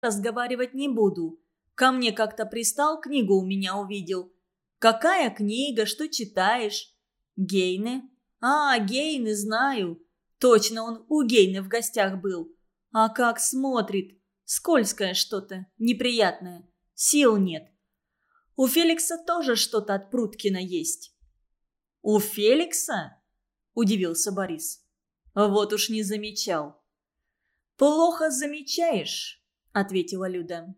разговаривать не буду. Ко мне как-то пристал, книгу у меня увидел. Какая книга, что читаешь? Гейны? А, Гейны, знаю. Точно он у Гейны в гостях был. А как смотрит. Скользкое что-то, неприятное. Сил нет. У Феликса тоже что-то от Пруткина есть. «У Феликса?» – удивился Борис. «Вот уж не замечал». «Плохо замечаешь», – ответила Люда.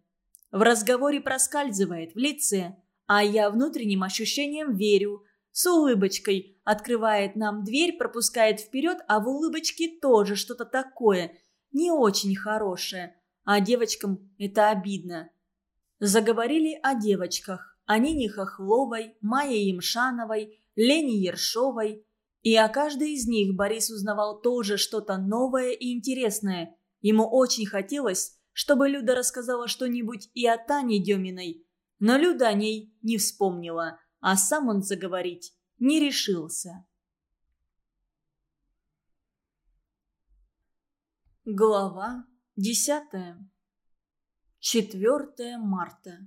«В разговоре проскальзывает в лице, а я внутренним ощущением верю. С улыбочкой открывает нам дверь, пропускает вперед, а в улыбочке тоже что-то такое, не очень хорошее. А девочкам это обидно». Заговорили о девочках, о Нине Хохловой, Майе Емшановой, Лене Ершовой. И о каждой из них Борис узнавал тоже что-то новое и интересное. Ему очень хотелось, чтобы Люда рассказала что-нибудь и о Тане Деминой. Но Люда о ней не вспомнила, а сам он заговорить не решился. Глава десятая. 4 марта.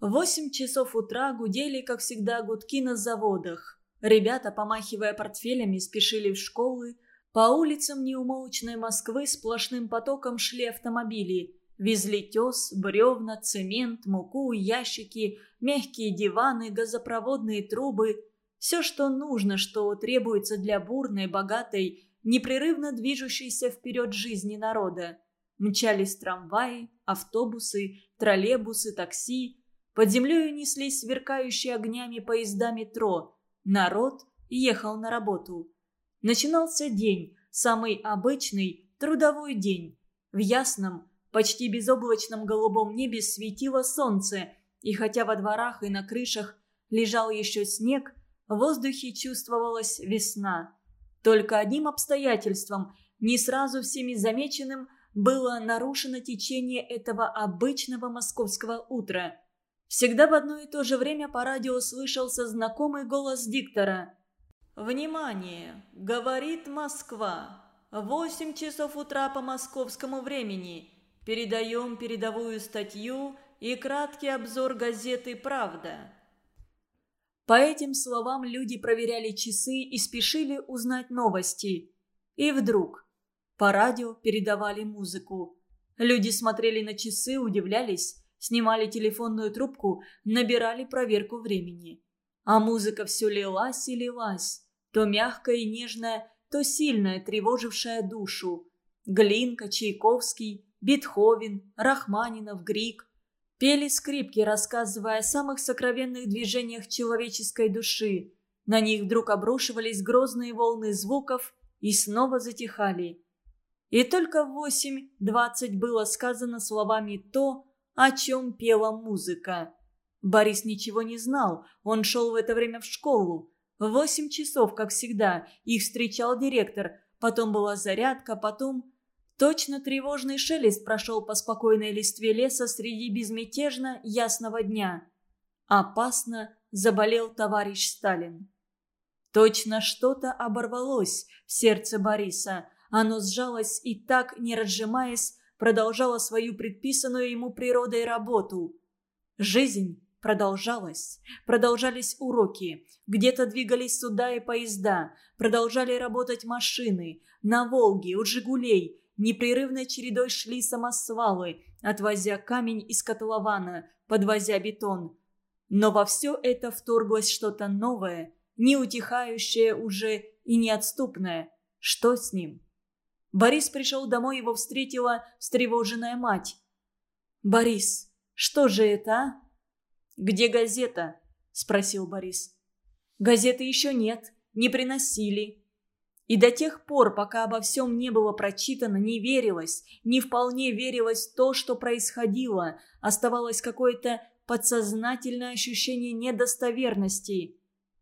Восемь часов утра гудели, как всегда, гудки на заводах. Ребята, помахивая портфелями, спешили в школы. По улицам неумолчной Москвы сплошным потоком шли автомобили. Везли тес, бревна, цемент, муку, ящики, мягкие диваны, газопроводные трубы. Все, что нужно, что требуется для бурной, богатой, непрерывно движущейся вперед жизни народа. Мчались трамваи, автобусы, троллейбусы, такси. Под землей неслись сверкающие огнями поезда метро – Народ ехал на работу. Начинался день, самый обычный, трудовой день. В ясном, почти безоблачном голубом небе светило солнце, и хотя во дворах и на крышах лежал еще снег, в воздухе чувствовалась весна. Только одним обстоятельством, не сразу всеми замеченным, было нарушено течение этого обычного московского утра – Всегда в одно и то же время по радио слышался знакомый голос диктора. «Внимание! Говорит Москва! Восемь часов утра по московскому времени. Передаем передовую статью и краткий обзор газеты «Правда». По этим словам люди проверяли часы и спешили узнать новости. И вдруг по радио передавали музыку. Люди смотрели на часы, удивлялись снимали телефонную трубку, набирали проверку времени. А музыка все лилась и лилась, то мягкая и нежная, то сильная, тревожившая душу. Глинка, Чайковский, Бетховен, Рахманинов, Грик. Пели скрипки, рассказывая о самых сокровенных движениях человеческой души. На них вдруг обрушивались грозные волны звуков и снова затихали. И только в восемь двадцать было сказано словами то, о чем пела музыка. Борис ничего не знал, он шел в это время в школу. В восемь часов, как всегда, их встречал директор, потом была зарядка, потом... Точно тревожный шелест прошел по спокойной листве леса среди безмятежно ясного дня. Опасно заболел товарищ Сталин. Точно что-то оборвалось в сердце Бориса. Оно сжалось и так, не разжимаясь, продолжала свою предписанную ему природой работу. Жизнь продолжалась. Продолжались уроки. Где-то двигались суда и поезда. Продолжали работать машины. На «Волге», у «Жигулей». Непрерывной чередой шли самосвалы, отвозя камень из котлована, подвозя бетон. Но во все это вторглось что-то новое, неутихающее уже и неотступное. Что с ним? Борис пришел домой, его встретила встревоженная мать. «Борис, что же это, а?» «Где газета?» – спросил Борис. «Газеты еще нет, не приносили». И до тех пор, пока обо всем не было прочитано, не верилось, не вполне верилось в то, что происходило, оставалось какое-то подсознательное ощущение недостоверности.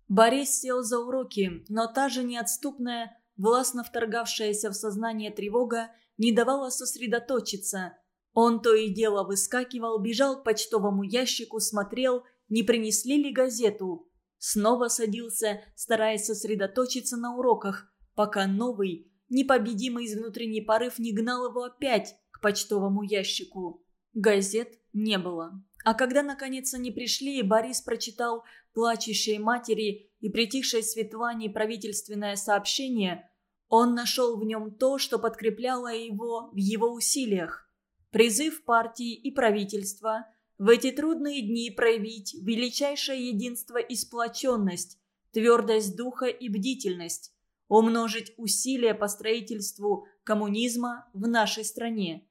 Борис сел за уроки, но та же неотступная властно вторгавшаяся в сознание тревога не давала сосредоточиться. Он то и дело выскакивал, бежал к почтовому ящику, смотрел, не принесли ли газету. Снова садился, стараясь сосредоточиться на уроках, пока новый, непобедимый внутренний порыв не гнал его опять к почтовому ящику. Газет не было. А когда наконец они пришли, Борис прочитал плачущей матери и притихшей Светлане правительственное сообщение, он нашел в нем то, что подкрепляло его в его усилиях. Призыв партии и правительства в эти трудные дни проявить величайшее единство и сплоченность, твердость духа и бдительность, умножить усилия по строительству коммунизма в нашей стране.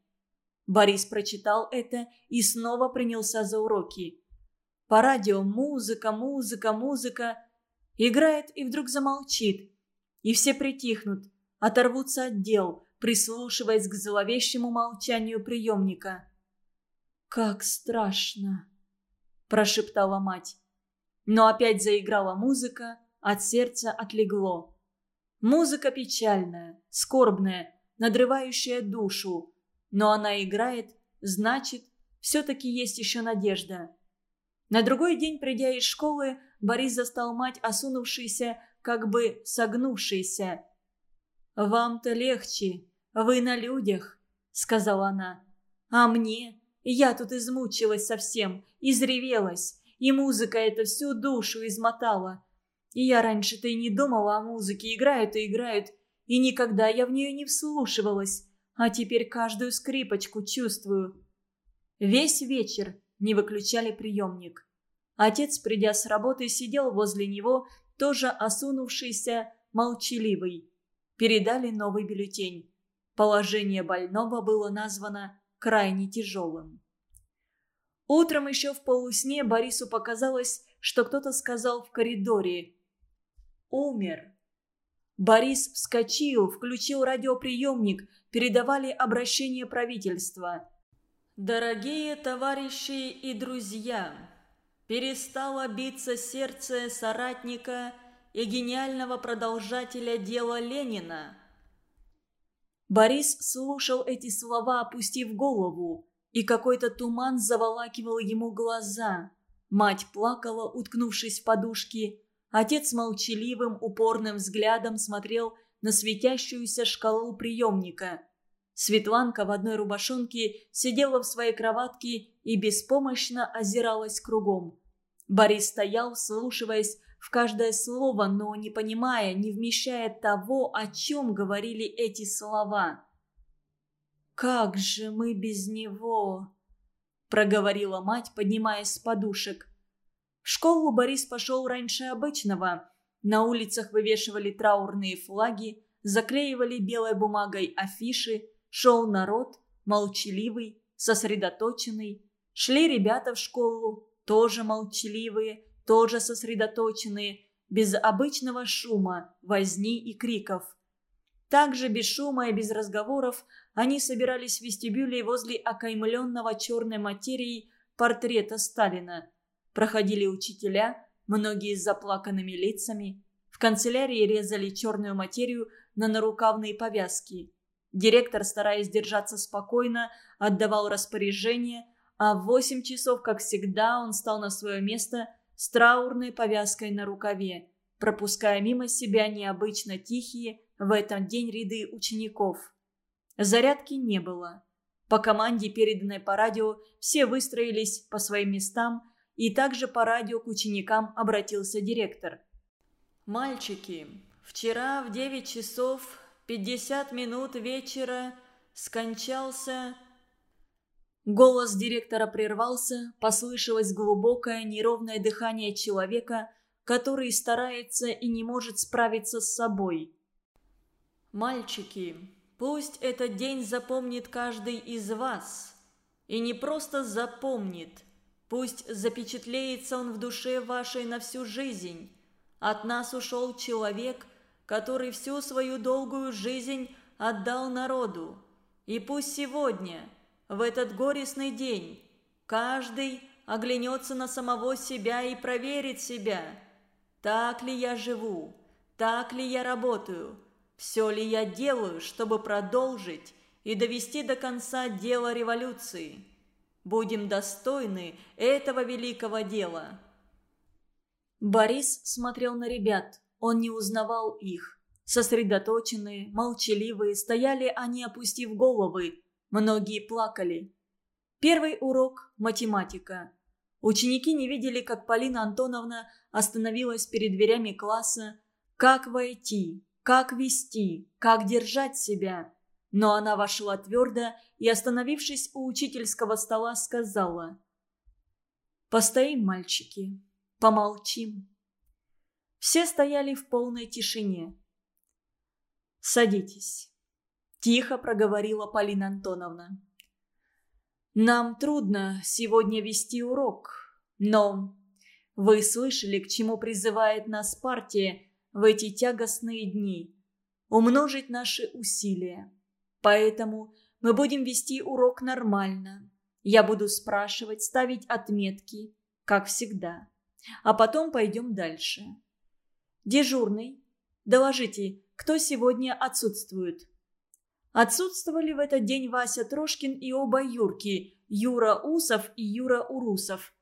Борис прочитал это и снова принялся за уроки. По радио музыка, музыка, музыка. Играет и вдруг замолчит. И все притихнут, оторвутся от дел, прислушиваясь к зловещему молчанию приемника. «Как страшно!» – прошептала мать. Но опять заиграла музыка, от сердца отлегло. Музыка печальная, скорбная, надрывающая душу. Но она играет, значит, все-таки есть еще надежда. На другой день, придя из школы, Борис застал мать, осунувшейся, как бы согнувшейся. «Вам-то легче, вы на людях», — сказала она. «А мне? Я тут измучилась совсем, изревелась, и музыка эта всю душу измотала. И я раньше-то и не думала о музыке, играют и играют, и никогда я в нее не вслушивалась, а теперь каждую скрипочку чувствую». Весь вечер не выключали приемник. Отец, придя с работы, сидел возле него, тоже осунувшийся, молчаливый. Передали новый бюллетень. Положение больного было названо крайне тяжелым. Утром еще в полусне Борису показалось, что кто-то сказал в коридоре «Умер». Борис вскочил, включил радиоприемник, передавали обращение правительства. «Дорогие товарищи и друзья, перестало биться сердце соратника и гениального продолжателя дела Ленина». Борис слушал эти слова, опустив голову, и какой-то туман заволакивал ему глаза. Мать плакала, уткнувшись в подушки. Отец молчаливым, упорным взглядом смотрел на светящуюся шкалу приемника. Светланка в одной рубашонке сидела в своей кроватке и беспомощно озиралась кругом. Борис стоял, слушаясь в каждое слово, но не понимая, не вмещая того, о чем говорили эти слова. «Как же мы без него?» – проговорила мать, поднимаясь с подушек. В школу Борис пошел раньше обычного. На улицах вывешивали траурные флаги, заклеивали белой бумагой афиши, шел народ, молчаливый, сосредоточенный. Шли ребята в школу, тоже молчаливые, тоже сосредоточенные, без обычного шума, возни и криков. Также без шума и без разговоров они собирались в вестибюле возле окаймленного черной материей портрета Сталина. Проходили учителя, многие с заплаканными лицами. В канцелярии резали черную материю на нарукавные повязки. Директор, стараясь держаться спокойно, отдавал распоряжение, а в восемь часов, как всегда, он стал на свое место с траурной повязкой на рукаве, пропуская мимо себя необычно тихие в этот день ряды учеников. Зарядки не было. По команде, переданной по радио, все выстроились по своим местам, и также по радио к ученикам обратился директор. «Мальчики, вчера в девять часов пятьдесят минут вечера скончался...» Голос директора прервался, послышалось глубокое неровное дыхание человека, который старается и не может справиться с собой. «Мальчики, пусть этот день запомнит каждый из вас. И не просто запомнит, пусть запечатлеется он в душе вашей на всю жизнь. От нас ушел человек, который всю свою долгую жизнь отдал народу. И пусть сегодня, в этот горестный день, каждый оглянется на самого себя и проверит себя. Так ли я живу? Так ли я работаю? Все ли я делаю, чтобы продолжить и довести до конца дело революции? Будем достойны этого великого дела. Борис смотрел на ребят. Он не узнавал их. Сосредоточенные, молчаливые, стояли они, опустив головы. Многие плакали. Первый урок – математика. Ученики не видели, как Полина Антоновна остановилась перед дверями класса, как войти, как вести, как держать себя. Но она вошла твердо и, остановившись у учительского стола, сказала «Постоим, мальчики, помолчим». Все стояли в полной тишине. «Садитесь», – тихо проговорила Полина Антоновна. «Нам трудно сегодня вести урок, но вы слышали, к чему призывает нас партия в эти тягостные дни? Умножить наши усилия. Поэтому мы будем вести урок нормально. Я буду спрашивать, ставить отметки, как всегда. А потом пойдем дальше. Дежурный, доложите, кто сегодня отсутствует. Отсутствовали в этот день Вася Трошкин и оба Юрки, Юра Усов и Юра Урусов.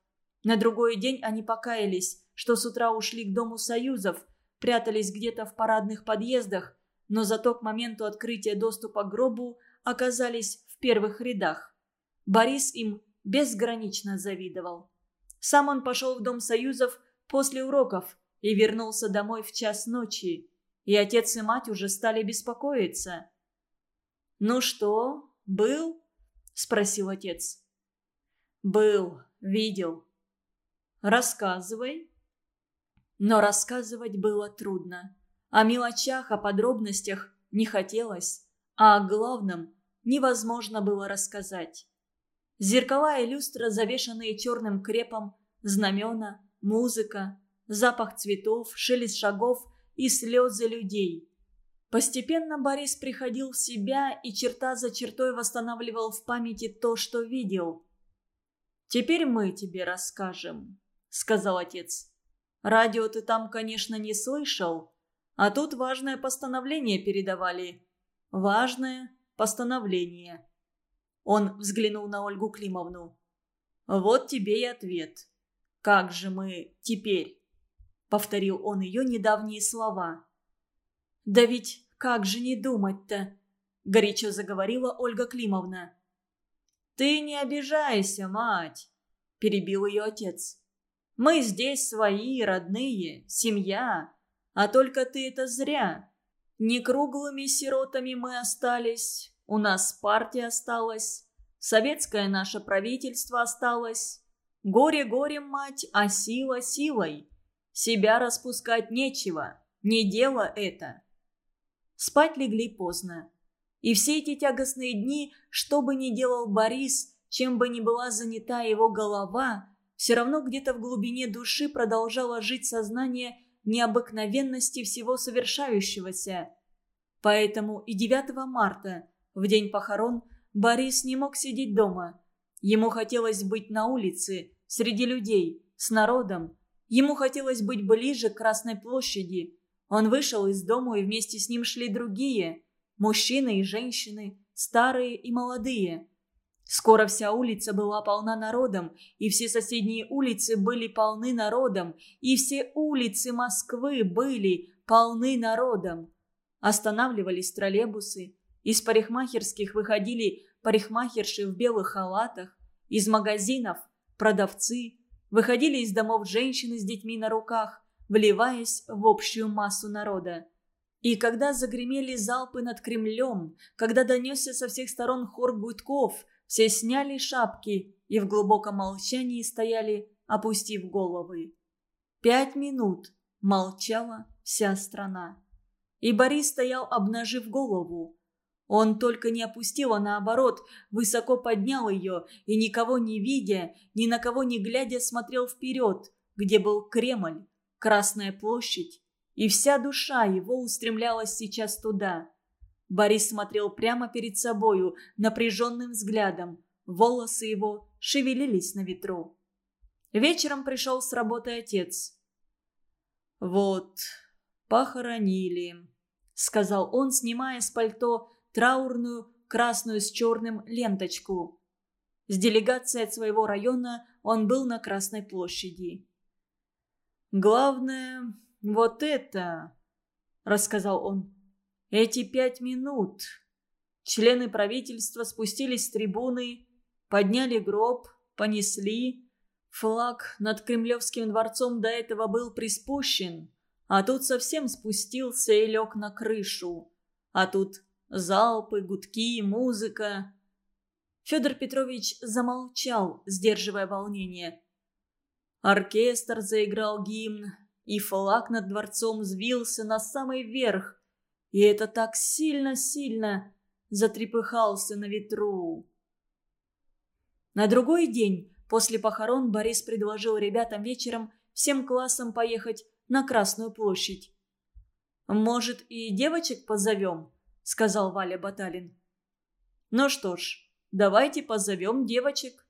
На другой день они покаялись, что с утра ушли к Дому Союзов, прятались где-то в парадных подъездах, но зато к моменту открытия доступа к гробу оказались в первых рядах. Борис им безгранично завидовал. Сам он пошел в Дом Союзов после уроков и вернулся домой в час ночи. И отец и мать уже стали беспокоиться. «Ну что, был?» – спросил отец. «Был, видел». «Рассказывай». Но рассказывать было трудно. О мелочах, о подробностях не хотелось, а о главном невозможно было рассказать. Зеркала и люстра, завешанные черным крепом, знамена, музыка, запах цветов, шелест шагов и слезы людей. Постепенно Борис приходил в себя и черта за чертой восстанавливал в памяти то, что видел. «Теперь мы тебе расскажем», — сказал отец. «Радио ты там, конечно, не слышал, а тут важное постановление передавали. Важное постановление». Он взглянул на Ольгу Климовну. «Вот тебе и ответ. Как же мы теперь?» Повторил он ее недавние слова. «Да ведь как же не думать-то?» – горячо заговорила Ольга Климовна. «Ты не обижайся, мать!» – перебил ее отец. «Мы здесь свои, родные, семья, а только ты это зря. Не круглыми сиротами мы остались, у нас партия осталась, советское наше правительство осталось. Горе горем, мать, а сила силой. Себя распускать нечего, не дело это. Спать легли поздно. И все эти тягостные дни, что бы ни делал Борис, чем бы ни была занята его голова, все равно где-то в глубине души продолжало жить сознание необыкновенности всего совершающегося. Поэтому и 9 марта, в день похорон, Борис не мог сидеть дома. Ему хотелось быть на улице, среди людей, с народом. Ему хотелось быть ближе к Красной площади, он вышел из дома, и вместе с ним шли другие. Мужчины и женщины, старые и молодые. Скоро вся улица была полна народом, и все соседние улицы были полны народом, и все улицы Москвы были полны народом. Останавливались троллейбусы. Из парикмахерских выходили парикмахерши в белых халатах. Из магазинов – продавцы. Выходили из домов женщины с детьми на руках вливаясь в общую массу народа. И когда загремели залпы над Кремлем, когда донесся со всех сторон хор гудков, все сняли шапки и в глубоком молчании стояли, опустив головы. Пять минут молчала вся страна. И Борис стоял, обнажив голову. Он только не опустил, а наоборот, высоко поднял ее и, никого не видя, ни на кого не глядя, смотрел вперед, где был Кремль, Красная площадь, и вся душа его устремлялась сейчас туда. Борис смотрел прямо перед собою, напряженным взглядом. Волосы его шевелились на ветру. Вечером пришел с работы отец. «Вот, похоронили», — сказал он, снимая с пальто траурную красную с черным ленточку. С делегацией от своего района он был на Красной площади. «Главное, вот это», — рассказал он. «Эти пять минут». Члены правительства спустились с трибуны, подняли гроб, понесли. Флаг над Кремлевским дворцом до этого был приспущен, а тут совсем спустился и лег на крышу. А тут залпы, гудки, музыка. Федор Петрович замолчал, сдерживая волнение. Оркестр заиграл гимн, и флаг над дворцом взвился на самый верх. И это так сильно-сильно затрепыхался на ветру. На другой день после похорон Борис предложил ребятам вечером всем классам поехать на Красную площадь. «Может, и девочек позовем?» – сказал Валя Баталин. «Ну что ж, давайте позовем девочек».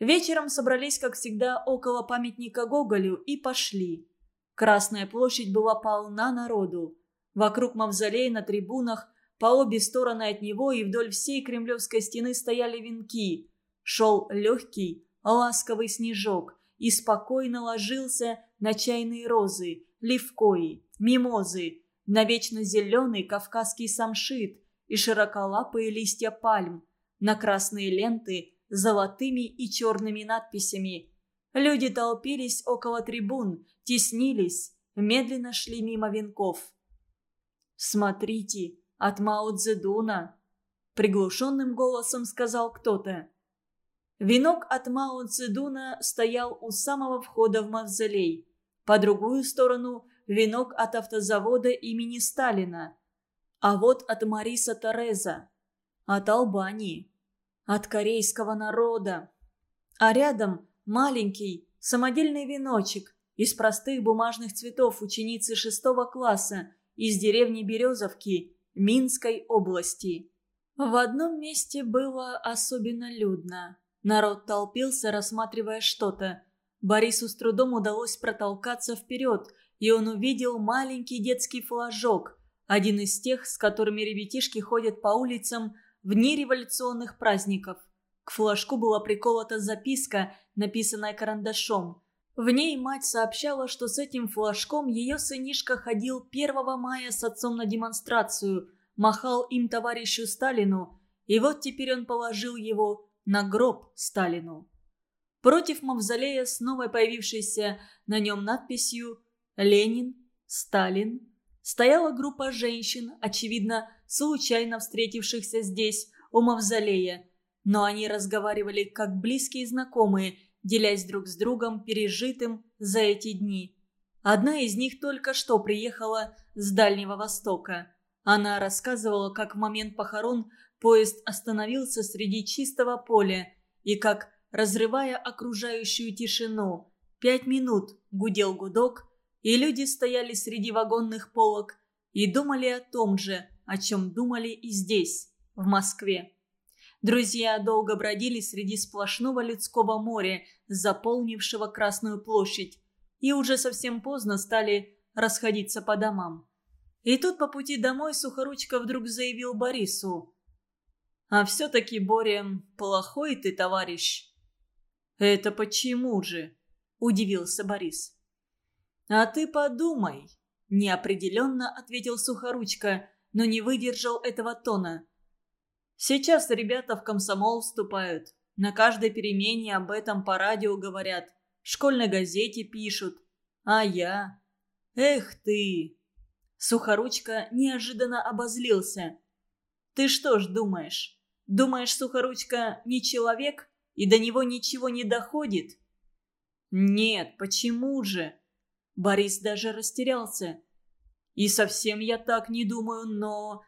Вечером собрались, как всегда, около памятника Гоголю и пошли. Красная площадь была полна народу. Вокруг мавзолея на трибунах, по обе стороны от него и вдоль всей кремлевской стены стояли венки. Шел легкий, ласковый снежок и спокойно ложился на чайные розы, левкои, мимозы, на вечно зеленый кавказский самшит и широколапые листья пальм, на красные ленты золотыми и черными надписями. Люди толпились около трибун, теснились, медленно шли мимо венков. «Смотрите, от Мао Цзэдуна!» – приглушенным голосом сказал кто-то. Венок от Мао Цзэдуна стоял у самого входа в мавзолей. По другую сторону – венок от автозавода имени Сталина. А вот от Мариса Тореза. От Албании от корейского народа. А рядом маленький самодельный веночек из простых бумажных цветов ученицы шестого класса из деревни Березовки Минской области. В одном месте было особенно людно. Народ толпился, рассматривая что-то. Борису с трудом удалось протолкаться вперед, и он увидел маленький детский флажок, один из тех, с которыми ребятишки ходят по улицам в дни революционных праздников. К флажку была приколота записка, написанная карандашом. В ней мать сообщала, что с этим флажком ее сынишка ходил 1 мая с отцом на демонстрацию, махал им товарищу Сталину, и вот теперь он положил его на гроб Сталину. Против мавзолея с новой появившейся на нем надписью «Ленин», «Сталин» стояла группа женщин, очевидно, случайно встретившихся здесь, у мавзолея. Но они разговаривали как близкие знакомые, делясь друг с другом пережитым за эти дни. Одна из них только что приехала с Дальнего Востока. Она рассказывала, как в момент похорон поезд остановился среди чистого поля и как, разрывая окружающую тишину, пять минут гудел гудок, и люди стояли среди вагонных полок и думали о том же, о чем думали и здесь, в Москве. Друзья долго бродили среди сплошного людского моря, заполнившего Красную площадь, и уже совсем поздно стали расходиться по домам. И тут по пути домой Сухоручка вдруг заявил Борису. «А все-таки, Боря, плохой ты товарищ». «Это почему же?» – удивился Борис. «А ты подумай», – неопределенно ответил Сухоручка – но не выдержал этого тона. Сейчас ребята в комсомол вступают. На каждой перемене об этом по радио говорят. В школьной газете пишут. А я... Эх ты! Сухоручка неожиданно обозлился. Ты что ж думаешь? Думаешь, Сухоручка не человек и до него ничего не доходит? Нет, почему же? Борис даже растерялся. И совсем я так не думаю, но...»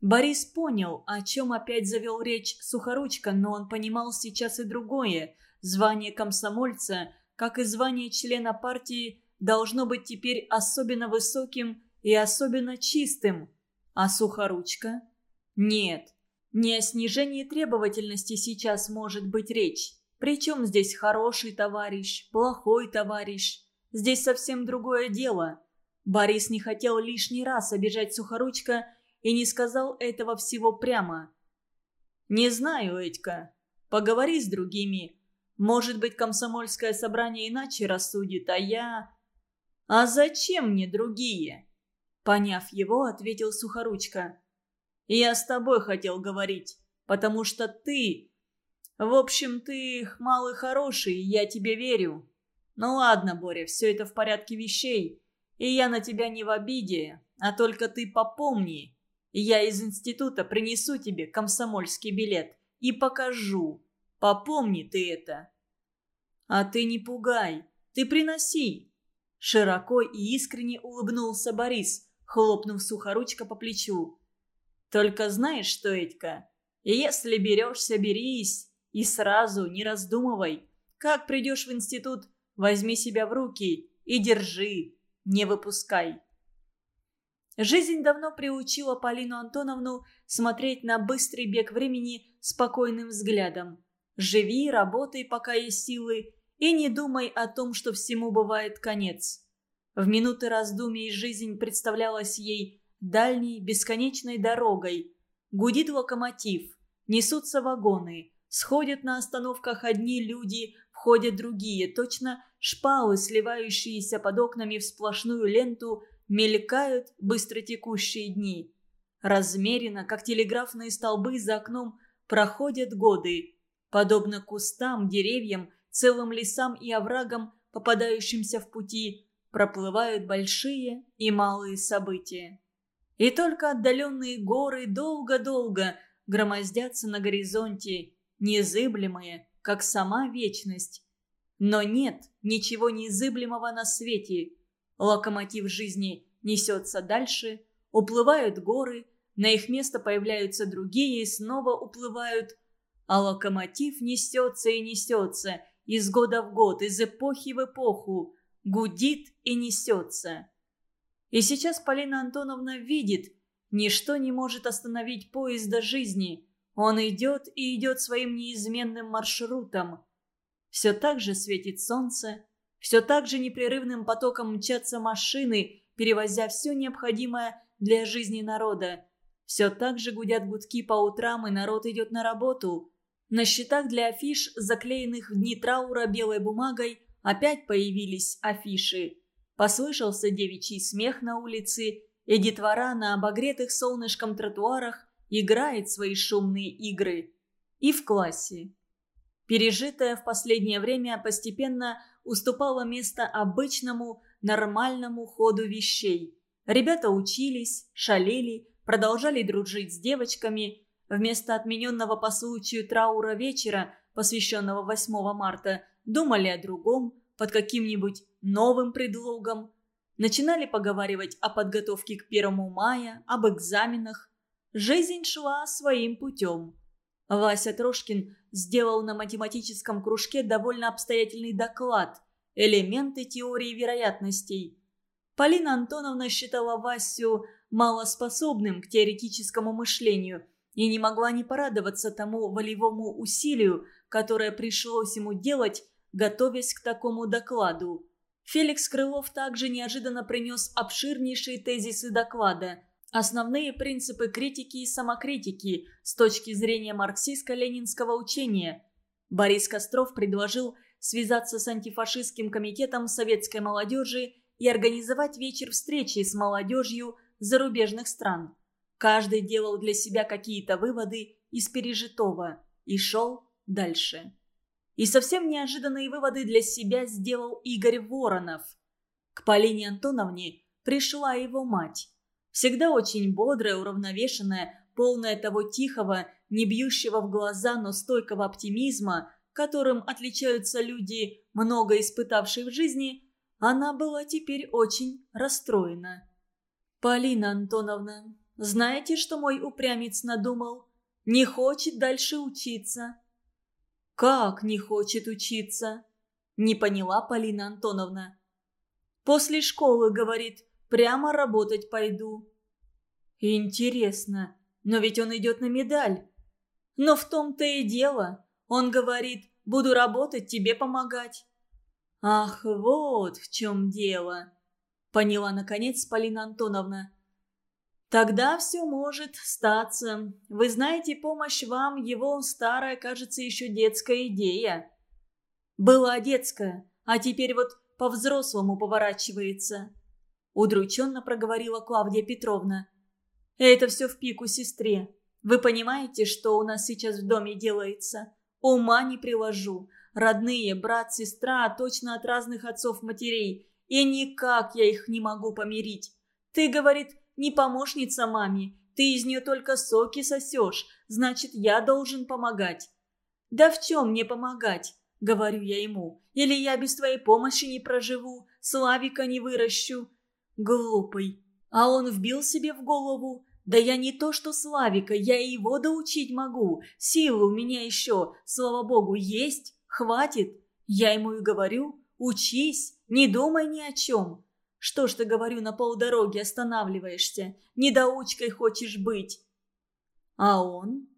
Борис понял, о чем опять завел речь Сухоручка, но он понимал сейчас и другое. Звание комсомольца, как и звание члена партии, должно быть теперь особенно высоким и особенно чистым. А Сухоручка? Нет, не о снижении требовательности сейчас может быть речь. Причем здесь хороший товарищ, плохой товарищ? Здесь совсем другое дело. Борис не хотел лишний раз обижать Сухоручка и не сказал этого всего прямо. «Не знаю, Этька. Поговори с другими. Может быть, комсомольское собрание иначе рассудит, а я...» «А зачем мне другие?» Поняв его, ответил Сухоручка. «Я с тобой хотел говорить, потому что ты... В общем, ты малый хороший, я тебе верю. Ну ладно, Боря, все это в порядке вещей. И я на тебя не в обиде, а только ты попомни. Я из института принесу тебе комсомольский билет и покажу. Попомни ты это. А ты не пугай, ты приноси. Широко и искренне улыбнулся Борис, хлопнув сухоручка по плечу. Только знаешь что, Этька, если берешься, берись. И сразу, не раздумывай. Как придешь в институт, возьми себя в руки и держи, не выпускай. Жизнь давно приучила Полину Антоновну смотреть на быстрый бег времени спокойным взглядом. Живи, работай, пока есть силы, и не думай о том, что всему бывает конец. В минуты раздумий жизнь представлялась ей дальней, бесконечной дорогой. Гудит локомотив, несутся вагоны, Сходят на остановках одни люди, входят другие. Точно шпалы, сливающиеся под окнами в сплошную ленту, мелькают быстротекущие дни. Размеренно, как телеграфные столбы за окном, проходят годы. Подобно кустам, деревьям, целым лесам и оврагам, попадающимся в пути, проплывают большие и малые события. И только отдаленные горы долго-долго громоздятся на горизонте, незыблемые, как сама вечность. Но нет ничего незыблемого на свете. Локомотив жизни несется дальше, уплывают горы, на их место появляются другие и снова уплывают. А локомотив несется и несется, из года в год, из эпохи в эпоху, гудит и несется. И сейчас Полина Антоновна видит, ничто не может остановить поезда жизни – он идет и идет своим неизменным маршрутом. Все так же светит солнце, все так же непрерывным потоком мчатся машины, перевозя все необходимое для жизни народа. Все так же гудят гудки по утрам, и народ идет на работу. На счетах для афиш, заклеенных в дни траура белой бумагой, опять появились афиши. Послышался девичий смех на улице, и детвора на обогретых солнышком тротуарах играет свои шумные игры. И в классе. Пережитое в последнее время постепенно уступало место обычному, нормальному ходу вещей. Ребята учились, шалели, продолжали дружить с девочками. Вместо отмененного по случаю траура вечера, посвященного 8 марта, думали о другом, под каким-нибудь новым предлогом. Начинали поговаривать о подготовке к 1 мая, об экзаменах, Жизнь шла своим путем. Вася Трошкин сделал на математическом кружке довольно обстоятельный доклад «Элементы теории вероятностей». Полина Антоновна считала Васю малоспособным к теоретическому мышлению и не могла не порадоваться тому волевому усилию, которое пришлось ему делать, готовясь к такому докладу. Феликс Крылов также неожиданно принес обширнейшие тезисы доклада – Основные принципы критики и самокритики с точки зрения марксистско-ленинского учения. Борис Костров предложил связаться с антифашистским комитетом советской молодежи и организовать вечер встречи с молодежью зарубежных стран. Каждый делал для себя какие-то выводы из пережитого и шел дальше. И совсем неожиданные выводы для себя сделал Игорь Воронов. К Полине Антоновне пришла его мать всегда очень бодрая, уравновешенная, полная того тихого, не бьющего в глаза, но стойкого оптимизма, которым отличаются люди, много испытавшие в жизни, она была теперь очень расстроена. «Полина Антоновна, знаете, что мой упрямец надумал? Не хочет дальше учиться». «Как не хочет учиться?» – не поняла Полина Антоновна. «После школы, говорит, Прямо работать пойду». «Интересно, но ведь он идет на медаль». «Но в том-то и дело. Он говорит, буду работать, тебе помогать». «Ах, вот в чем дело», — поняла наконец Полина Антоновна. «Тогда все может статься. Вы знаете, помощь вам его старая, кажется, еще детская идея». «Была детская, а теперь вот по-взрослому поворачивается». Удрученно проговорила Клавдия Петровна. «Это все в пику сестре. Вы понимаете, что у нас сейчас в доме делается? Ума не приложу. Родные, брат, сестра, точно от разных отцов-матерей. И никак я их не могу помирить. Ты, говорит, не помощница маме. Ты из нее только соки сосешь. Значит, я должен помогать. Да в чем мне помогать? Говорю я ему. Или я без твоей помощи не проживу, Славика не выращу. Глупый. А он вбил себе в голову. Да я не то что Славика, я и его доучить могу. Силы у меня еще, слава богу, есть. Хватит. Я ему и говорю, учись, не думай ни о чем. Что ж ты, говорю, на полдороги останавливаешься? Недоучкой хочешь быть. А он?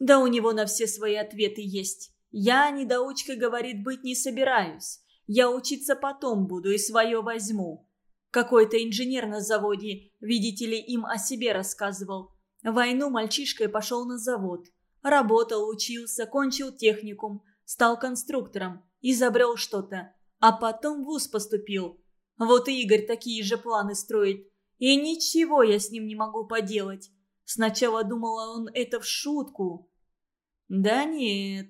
Да у него на все свои ответы есть. Я недоучкой, говорит, быть не собираюсь. Я учиться потом буду и свое возьму. Какой-то инженер на заводе, видите ли, им о себе рассказывал. Войну мальчишкой пошел на завод. Работал, учился, кончил техникум, стал конструктором, изобрел что-то. А потом в ВУЗ поступил. Вот и Игорь такие же планы строит. И ничего я с ним не могу поделать. Сначала думала он это в шутку. Да нет,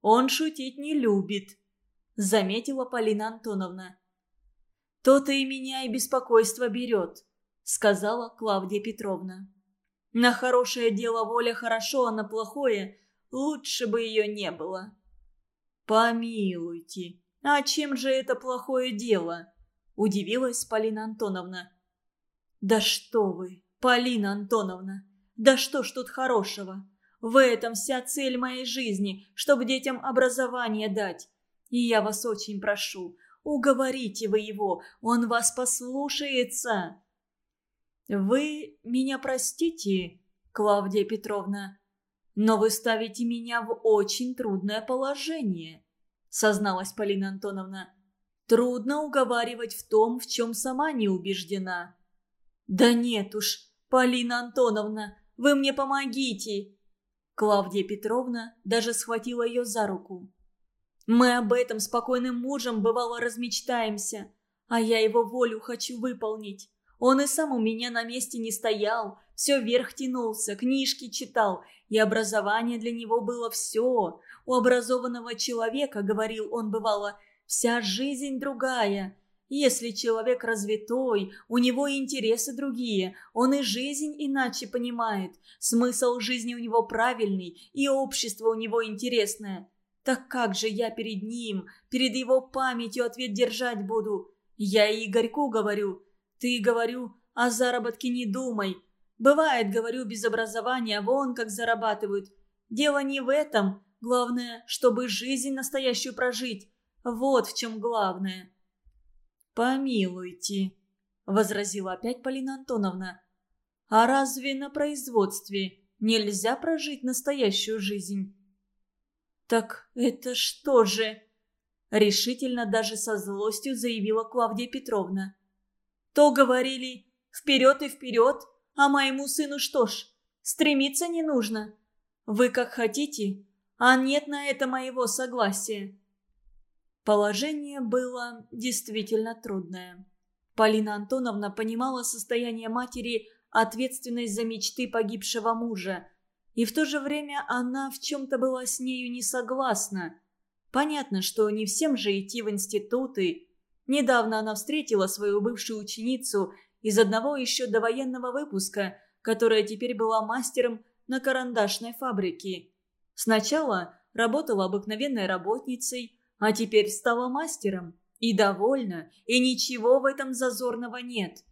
он шутить не любит, заметила Полина Антоновна. «То-то и меня и беспокойство берет», — сказала Клавдия Петровна. «На хорошее дело воля хорошо, а на плохое лучше бы ее не было». «Помилуйте, а чем же это плохое дело?» – удивилась Полина Антоновна. «Да что вы, Полина Антоновна, да что ж тут хорошего? В этом вся цель моей жизни, чтобы детям образование дать. И я вас очень прошу, уговорите вы его, он вас послушается». «Вы меня простите, Клавдия Петровна, но вы ставите меня в очень трудное положение», созналась Полина Антоновна. «Трудно уговаривать в том, в чем сама не убеждена». «Да нет уж, Полина Антоновна, вы мне помогите!» Клавдия Петровна даже схватила ее за руку. «Мы об этом спокойным мужем бывало размечтаемся, а я его волю хочу выполнить. Он и сам у меня на месте не стоял, все вверх тянулся, книжки читал, и образование для него было все. У образованного человека, говорил он бывало, вся жизнь другая. Если человек развитой, у него интересы другие, он и жизнь иначе понимает, смысл жизни у него правильный, и общество у него интересное. Так как же я перед ним, перед его памятью ответ держать буду? Я и Игорьку говорю, ты, говорю, о заработке не думай. Бывает, говорю, без образования, вон как зарабатывают. Дело не в этом, главное, чтобы жизнь настоящую прожить. Вот в чем главное. «Помилуйте», — возразила опять Полина Антоновна. «А разве на производстве нельзя прожить настоящую жизнь?» «Так это что же?» Решительно даже со злостью заявила Клавдия Петровна. «То говорили, вперед и вперед, а моему сыну что ж, стремиться не нужно. Вы как хотите, а нет на это моего согласия». Положение было действительно трудное. Полина Антоновна понимала состояние матери, ответственность за мечты погибшего мужа. И в то же время она в чем-то была с нею не согласна. Понятно, что не всем же идти в институты. Недавно она встретила свою бывшую ученицу из одного еще довоенного выпуска, которая теперь была мастером на карандашной фабрике. Сначала работала обыкновенной работницей, а теперь стала мастером. И довольна, и ничего в этом зазорного нет.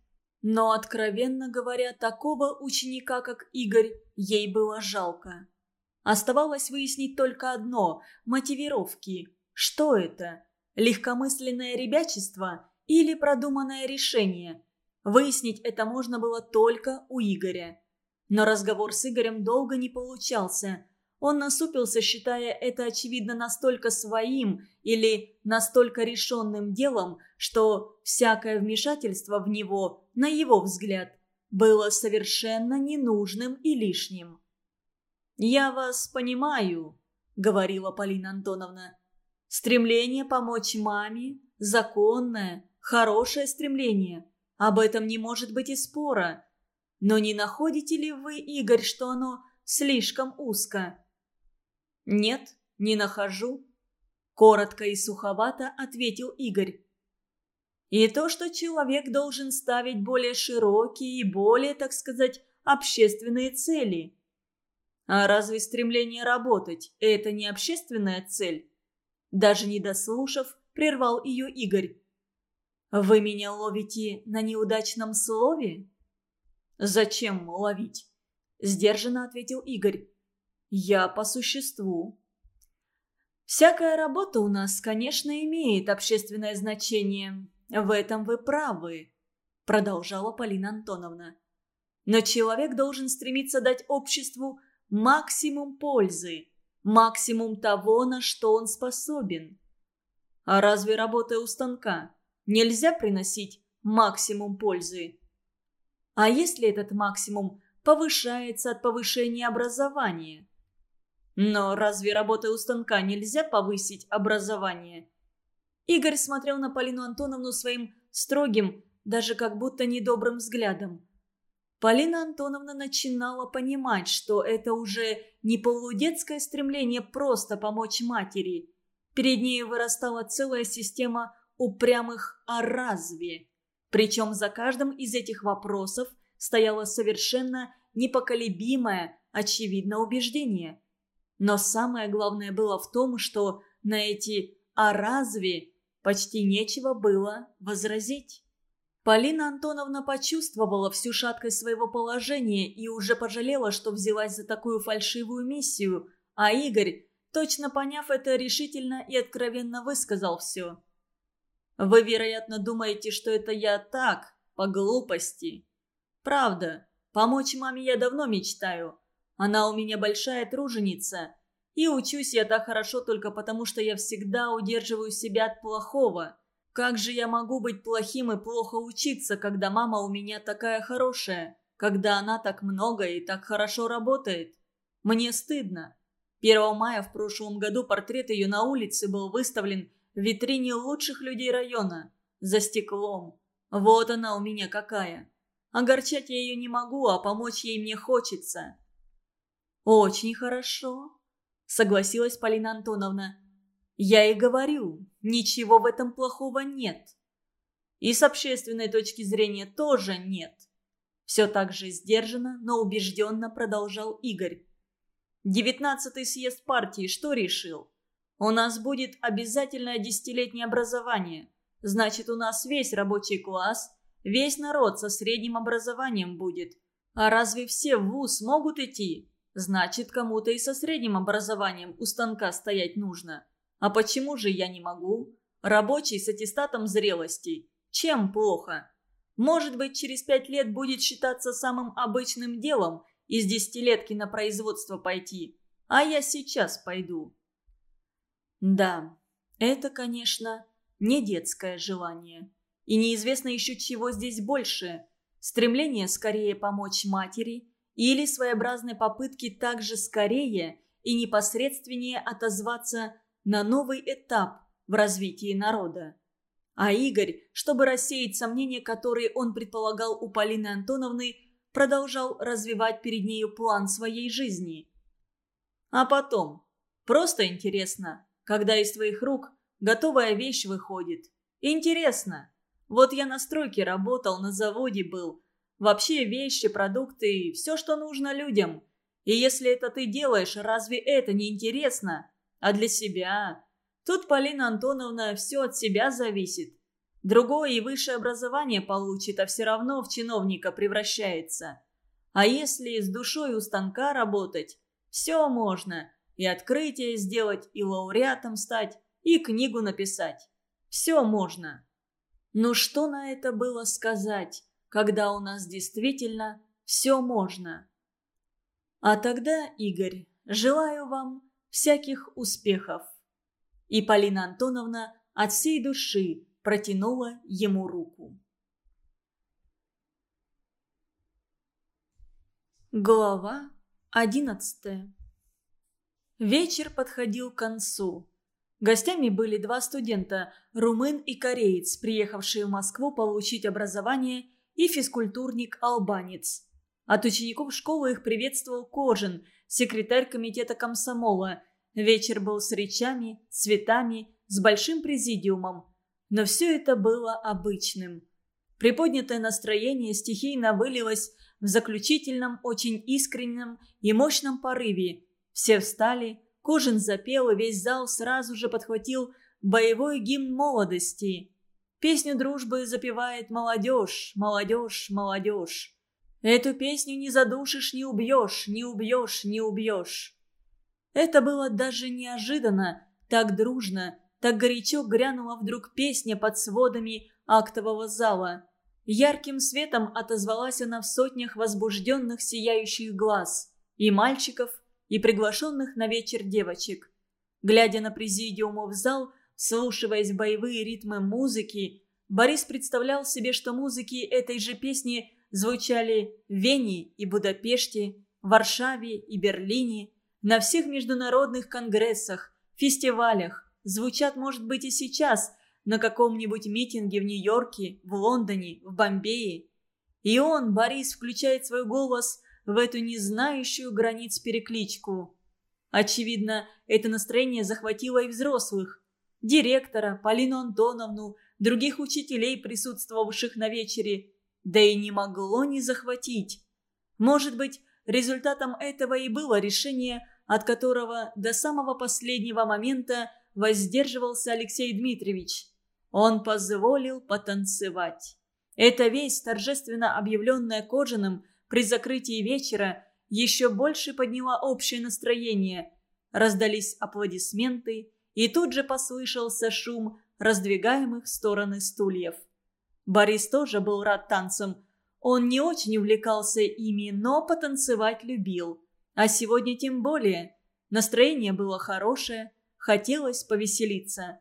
Но, откровенно говоря, такого ученика, как Игорь, ей было жалко. Оставалось выяснить только одно – мотивировки. Что это? Легкомысленное ребячество или продуманное решение? Выяснить это можно было только у Игоря. Но разговор с Игорем долго не получался. Он насупился, считая это, очевидно, настолько своим или настолько решенным делом, что всякое вмешательство в него, на его взгляд, было совершенно ненужным и лишним. «Я вас понимаю», — говорила Полина Антоновна. «Стремление помочь маме – законное, хорошее стремление. Об этом не может быть и спора. Но не находите ли вы, Игорь, что оно слишком узко?» «Нет, не нахожу», – коротко и суховато ответил Игорь. «И то, что человек должен ставить более широкие и более, так сказать, общественные цели». А разве стремление работать – это не общественная цель? Даже не дослушав, прервал ее Игорь. «Вы меня ловите на неудачном слове?» «Зачем ловить?» – сдержанно ответил Игорь. «Я по существу». «Всякая работа у нас, конечно, имеет общественное значение. В этом вы правы», – продолжала Полина Антоновна. «Но человек должен стремиться дать обществу максимум пользы, максимум того, на что он способен. А разве работая у станка нельзя приносить максимум пользы? А если этот максимум повышается от повышения образования? Но разве работая у станка нельзя повысить образование? Игорь смотрел на Полину Антоновну своим строгим, даже как будто недобрым взглядом. Полина Антоновна начинала понимать, что это уже не полудетское стремление просто помочь матери. Перед ней вырастала целая система упрямых «а разве?». Причем за каждым из этих вопросов стояло совершенно непоколебимое, очевидное убеждение. Но самое главное было в том, что на эти «а разве?» почти нечего было возразить. Полина Антоновна почувствовала всю шаткость своего положения и уже пожалела, что взялась за такую фальшивую миссию, а Игорь, точно поняв это, решительно и откровенно высказал все. «Вы, вероятно, думаете, что это я так, по глупости. Правда, помочь маме я давно мечтаю. Она у меня большая труженица, и учусь я так хорошо только потому, что я всегда удерживаю себя от плохого». Как же я могу быть плохим и плохо учиться, когда мама у меня такая хорошая, когда она так много и так хорошо работает? Мне стыдно. 1 мая в прошлом году портрет ее на улице был выставлен в витрине лучших людей района. За стеклом. Вот она у меня какая. Огорчать я ее не могу, а помочь ей мне хочется. «Очень хорошо», — согласилась Полина Антоновна. Я и говорю, ничего в этом плохого нет. И с общественной точки зрения тоже нет. Все так же сдержанно, но убежденно продолжал Игорь. Девятнадцатый съезд партии что решил? У нас будет обязательное десятилетнее образование. Значит, у нас весь рабочий класс, весь народ со средним образованием будет. А разве все в ВУЗ могут идти? Значит, кому-то и со средним образованием у станка стоять нужно. А почему же я не могу? Рабочий с аттестатом зрелости. Чем плохо? Может быть, через пять лет будет считаться самым обычным делом из десятилетки на производство пойти. А я сейчас пойду. Да, это, конечно, не детское желание. И неизвестно еще чего здесь больше. Стремление скорее помочь матери или своеобразной попытки также скорее и непосредственнее отозваться на новый этап в развитии народа. А Игорь, чтобы рассеять сомнения, которые он предполагал у Полины Антоновны, продолжал развивать перед нею план своей жизни. А потом, просто интересно, когда из твоих рук готовая вещь выходит. Интересно. Вот я на стройке работал, на заводе был. Вообще вещи, продукты, все, что нужно людям. И если это ты делаешь, разве это не интересно? а для себя. Тут Полина Антоновна все от себя зависит. Другое и высшее образование получит, а все равно в чиновника превращается. А если с душой у станка работать, все можно. И открытие сделать, и лауреатом стать, и книгу написать. Все можно. Ну что на это было сказать, когда у нас действительно все можно? А тогда, Игорь, желаю вам всяких успехов!» И Полина Антоновна от всей души протянула ему руку. Глава одиннадцатая Вечер подходил к концу. Гостями были два студента, румын и кореец, приехавшие в Москву получить образование, и физкультурник-албанец. От учеников школы их приветствовал Кожин – секретарь комитета комсомола, Вечер был с речами, цветами, с большим президиумом. Но все это было обычным. Приподнятое настроение стихийно вылилось в заключительном, очень искреннем и мощном порыве. Все встали, Кожин запел, и весь зал сразу же подхватил боевой гимн молодости. Песню дружбы запевает молодежь, молодежь, молодежь. Эту песню не задушишь, не убьешь, не убьешь, не убьешь. Это было даже неожиданно, так дружно, так горячо грянула вдруг песня под сводами актового зала. Ярким светом отозвалась она в сотнях возбужденных сияющих глаз. И мальчиков, и приглашенных на вечер девочек. Глядя на президиуму в зал, слушаясь в боевые ритмы музыки, Борис представлял себе, что музыки этой же песни звучали в Вене и Будапеште, Варшаве и Берлине, на всех международных конгрессах, фестивалях, звучат, может быть, и сейчас на каком-нибудь митинге в Нью-Йорке, в Лондоне, в Бомбее. И он, Борис, включает свой голос в эту незнающую границ перекличку. Очевидно, это настроение захватило и взрослых. Директора, Полину Антоновну, других учителей, присутствовавших на вечере. Да и не могло не захватить. Может быть, результатом этого и было решение, от которого до самого последнего момента воздерживался Алексей Дмитриевич. Он позволил потанцевать. Эта весть, торжественно объявленная Кожаным, при закрытии вечера еще больше подняла общее настроение. Раздались аплодисменты, и тут же послышался шум раздвигаемых в стороны стульев. Борис тоже был рад танцам. Он не очень увлекался ими, но потанцевать любил. А сегодня тем более. Настроение было хорошее, хотелось повеселиться.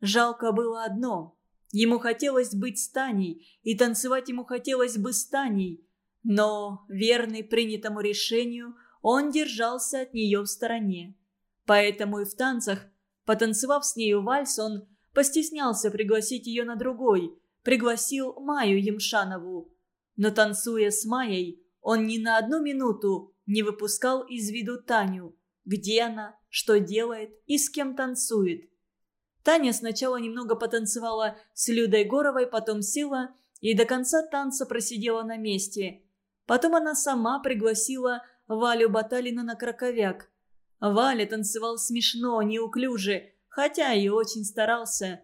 Жалко было одно. Ему хотелось быть с Таней, и танцевать ему хотелось бы с Таней. Но, верный принятому решению, он держался от нее в стороне. Поэтому и в танцах, потанцевав с нею вальс, он постеснялся пригласить ее на другой, пригласил Маю Емшанову. Но танцуя с Майей, он ни на одну минуту не выпускал из виду Таню, где она, что делает и с кем танцует. Таня сначала немного потанцевала с Людой Горовой, потом села и до конца танца просидела на месте – Потом она сама пригласила Валю Баталина на краковяк. Валя танцевал смешно, неуклюже, хотя и очень старался.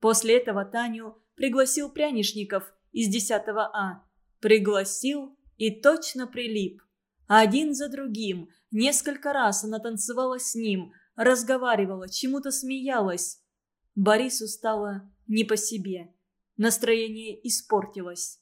После этого Таню пригласил Прянишников из 10 А. Пригласил и точно прилип. Один за другим, несколько раз она танцевала с ним, разговаривала, чему-то смеялась. Борису стало не по себе. Настроение испортилось.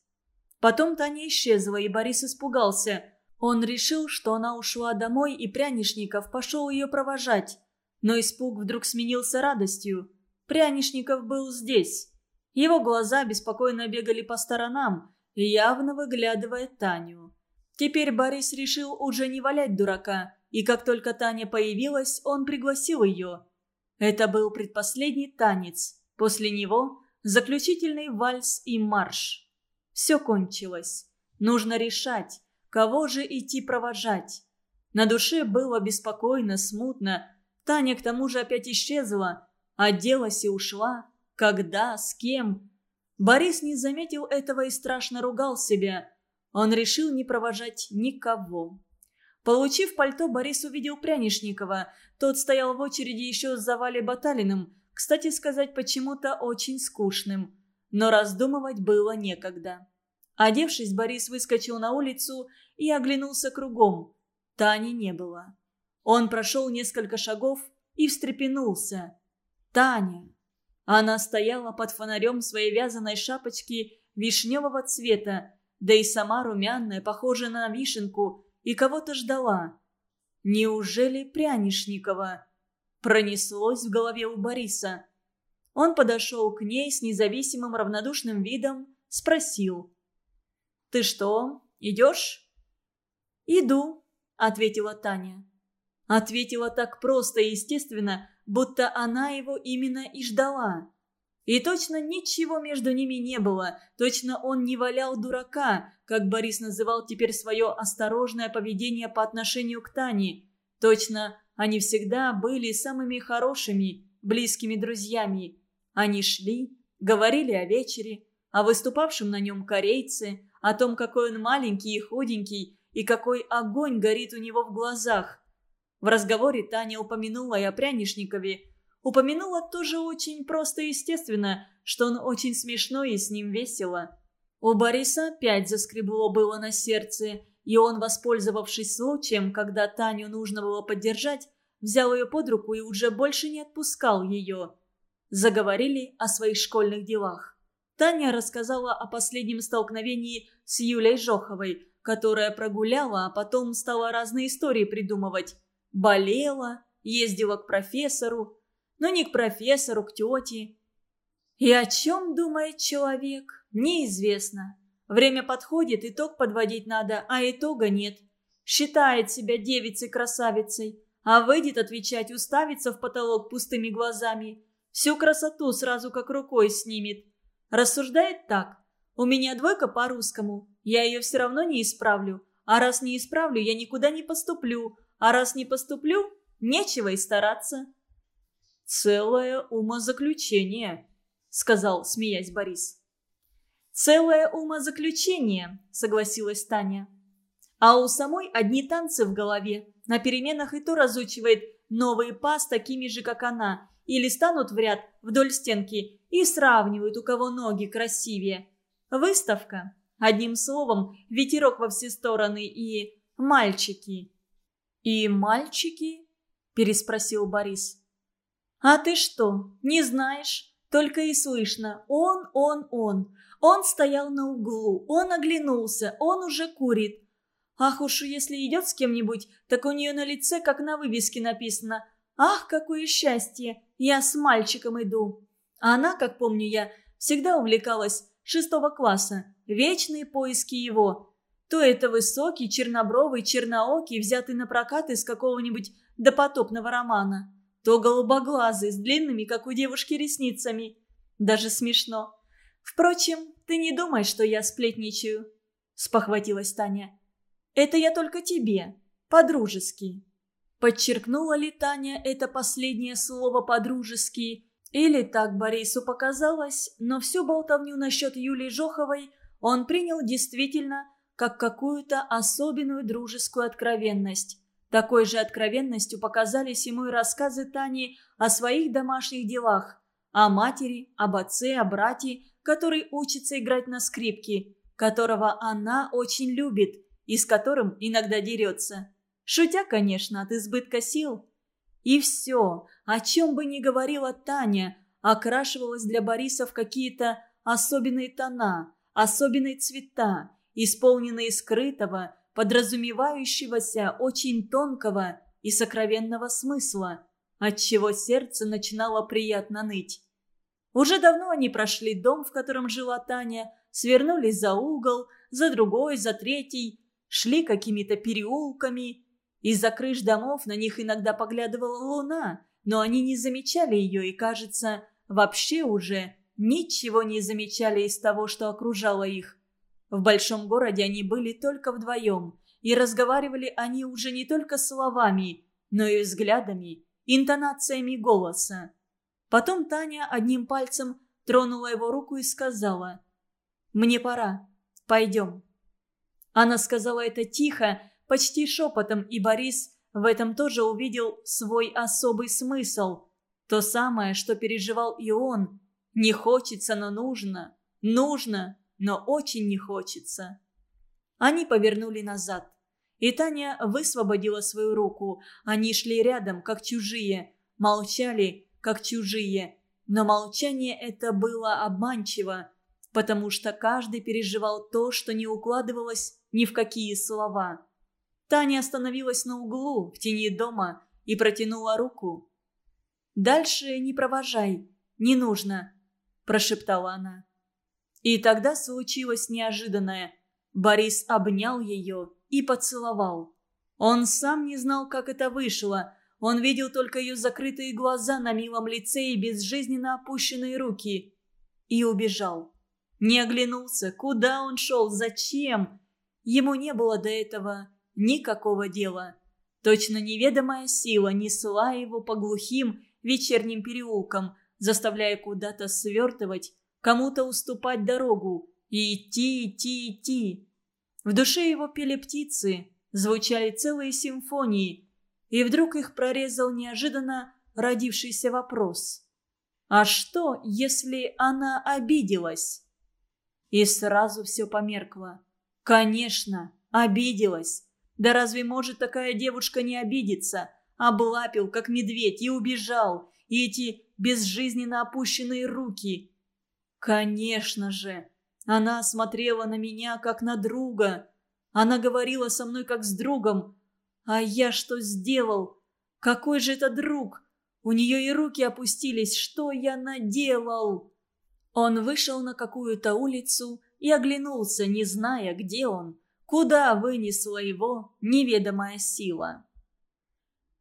Потом Таня исчезла, и Борис испугался. Он решил, что она ушла домой, и Прянишников пошел ее провожать. Но испуг вдруг сменился радостью. Прянишников был здесь. Его глаза беспокойно бегали по сторонам, явно выглядывая Таню. Теперь Борис решил уже не валять дурака, и как только Таня появилась, он пригласил ее. Это был предпоследний танец. После него заключительный вальс и марш. Все кончилось. Нужно решать, кого же идти провожать. На душе было беспокойно, смутно. Таня к тому же опять исчезла. Оделась и ушла. Когда, с кем? Борис не заметил этого и страшно ругал себя. Он решил не провожать никого. Получив пальто, Борис увидел Прянишникова. Тот стоял в очереди еще за Валей Баталиным. Кстати сказать, почему-то очень скучным но раздумывать было некогда. Одевшись, Борис выскочил на улицу и оглянулся кругом. Тани не было. Он прошел несколько шагов и встрепенулся. Таня. Она стояла под фонарем своей вязаной шапочки вишневого цвета, да и сама румяная, похожая на вишенку, и кого-то ждала. Неужели Прянишникова? Пронеслось в голове у Бориса. Он подошел к ней с независимым равнодушным видом, спросил. «Ты что, идешь?» «Иду», — ответила Таня. Ответила так просто и естественно, будто она его именно и ждала. И точно ничего между ними не было, точно он не валял дурака, как Борис называл теперь свое осторожное поведение по отношению к Тане. Точно они всегда были самыми хорошими, близкими друзьями. Они шли, говорили о вечере, о выступавшем на нем корейце, о том, какой он маленький и худенький, и какой огонь горит у него в глазах. В разговоре Таня упомянула и о Прянишникове. Упомянула тоже очень просто и естественно, что он очень смешной и с ним весело. У Бориса опять заскребло было на сердце, и он, воспользовавшись случаем, когда Таню нужно было поддержать, взял ее под руку и уже больше не отпускал ее. Заговорили о своих школьных делах. Таня рассказала о последнем столкновении с Юлей Жоховой, которая прогуляла, а потом стала разные истории придумывать. Болела, ездила к профессору, но не к профессору, к тете. И о чем думает человек, неизвестно. Время подходит, итог подводить надо, а итога нет. Считает себя девицей-красавицей, а выйдет отвечать, уставится в потолок пустыми глазами. Всю красоту сразу как рукой снимет. Рассуждает так. У меня двойка по русскому, я ее все равно не исправлю. А раз не исправлю, я никуда не поступлю. А раз не поступлю, нечего и стараться. «Целое умозаключение», — сказал, смеясь Борис. «Целое умозаключение», — согласилась Таня. А у самой одни танцы в голове. На переменах и то разучивает новые па с такими же, как она. Или станут в ряд вдоль стенки и сравнивают, у кого ноги красивее. Выставка. Одним словом, ветерок во все стороны и мальчики. «И мальчики?» – переспросил Борис. «А ты что, не знаешь? Только и слышно. Он, он, он. Он стоял на углу, он оглянулся, он уже курит. Ах уж, если идет с кем-нибудь, так у нее на лице, как на вывеске написано. Ах, какое счастье! Я с мальчиком иду. А она, как помню я, всегда увлекалась шестого класса. Вечные поиски его. То это высокий, чернобровый, черноокий, взятый на прокат из какого-нибудь допотопного романа. То голубоглазый, с длинными, как у девушки, ресницами. Даже смешно. Впрочем, ты не думай, что я сплетничаю. Спохватилась Таня. Это я только тебе. По-дружески. Подчеркнула ли Таня это последнее слово «по-дружески»? Или так Борису показалось, но всю болтовню насчет Юлии Жоховой он принял действительно как какую-то особенную дружескую откровенность. Такой же откровенностью показались ему и рассказы Тани о своих домашних делах, о матери, об отце, о брате, который учится играть на скрипке, которого она очень любит и с которым иногда дерется. Шутя, конечно, от избытка сил. И все, о чем бы ни говорила Таня, окрашивалось для Бориса в какие-то особенные тона, особенные цвета, исполненные скрытого, подразумевающегося очень тонкого и сокровенного смысла, отчего сердце начинало приятно ныть. Уже давно они прошли дом, в котором жила Таня, свернули за угол, за другой, за третий, шли какими-то переулками. Из-за крыш домов на них иногда поглядывала луна, но они не замечали ее и, кажется, вообще уже ничего не замечали из того, что окружало их. В большом городе они были только вдвоем, и разговаривали они уже не только словами, но и взглядами, интонациями голоса. Потом Таня одним пальцем тронула его руку и сказала «Мне пора. Пойдем». Она сказала это тихо, почти шепотом, и Борис в этом тоже увидел свой особый смысл. То самое, что переживал и он. Не хочется, но нужно. Нужно, но очень не хочется. Они повернули назад. И Таня высвободила свою руку. Они шли рядом, как чужие. Молчали, как чужие. Но молчание это было обманчиво, потому что каждый переживал то, что не укладывалось ни в какие слова. Таня остановилась на углу, в тени дома, и протянула руку. «Дальше не провожай, не нужно», – прошептала она. И тогда случилось неожиданное. Борис обнял ее и поцеловал. Он сам не знал, как это вышло. Он видел только ее закрытые глаза на милом лице и безжизненно опущенные руки. И убежал. Не оглянулся, куда он шел, зачем. Ему не было до этого никакого дела. Точно неведомая сила несла его по глухим вечерним переулкам, заставляя куда-то свертывать, кому-то уступать дорогу и идти, идти, идти. В душе его пели птицы, звучали целые симфонии, и вдруг их прорезал неожиданно родившийся вопрос. «А что, если она обиделась?» И сразу все померкло. «Конечно, обиделась. Да разве может такая девушка не обидеться? Облапил, как медведь, и убежал. И эти безжизненно опущенные руки. Конечно же, она смотрела на меня, как на друга. Она говорила со мной, как с другом. А я что сделал? Какой же это друг? У нее и руки опустились. Что я наделал? Он вышел на какую-то улицу и оглянулся, не зная, где он. Куда вынесла его неведомая сила?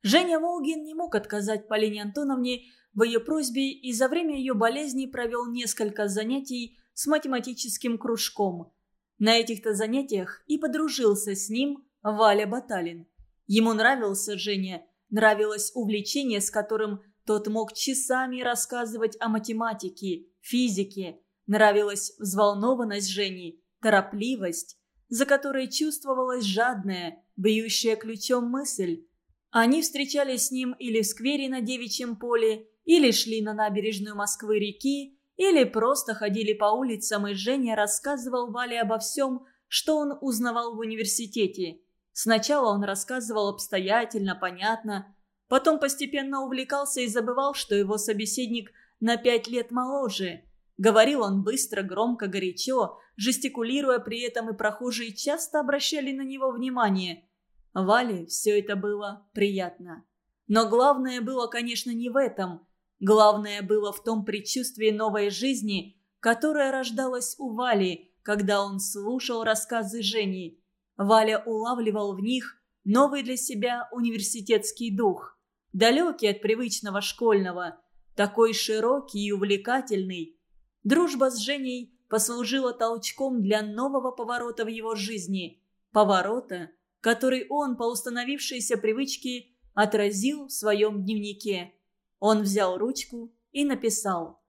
Женя Волгин не мог отказать Полине Антоновне в ее просьбе и за время ее болезни провел несколько занятий с математическим кружком. На этих-то занятиях и подружился с ним Валя Баталин. Ему нравился Женя, нравилось увлечение, с которым тот мог часами рассказывать о математике, физике. Нравилась взволнованность Жени, торопливость, за которой чувствовалась жадная, бьющая ключом мысль. Они встречались с ним или в сквере на Девичьем поле, или шли на набережную Москвы-реки, или просто ходили по улицам, и Женя рассказывал Вале обо всем, что он узнавал в университете. Сначала он рассказывал обстоятельно, понятно, потом постепенно увлекался и забывал, что его собеседник на пять лет моложе. Говорил он быстро, громко, горячо, жестикулируя при этом, и прохожие часто обращали на него внимание. Вале все это было приятно. Но главное было, конечно, не в этом. Главное было в том предчувствии новой жизни, которая рождалась у Вали, когда он слушал рассказы Жени. Валя улавливал в них новый для себя университетский дух, далекий от привычного школьного, такой широкий и увлекательный. Дружба с Женей послужила толчком для нового поворота в его жизни. Поворота, который он по установившейся привычке отразил в своем дневнике. Он взял ручку и написал.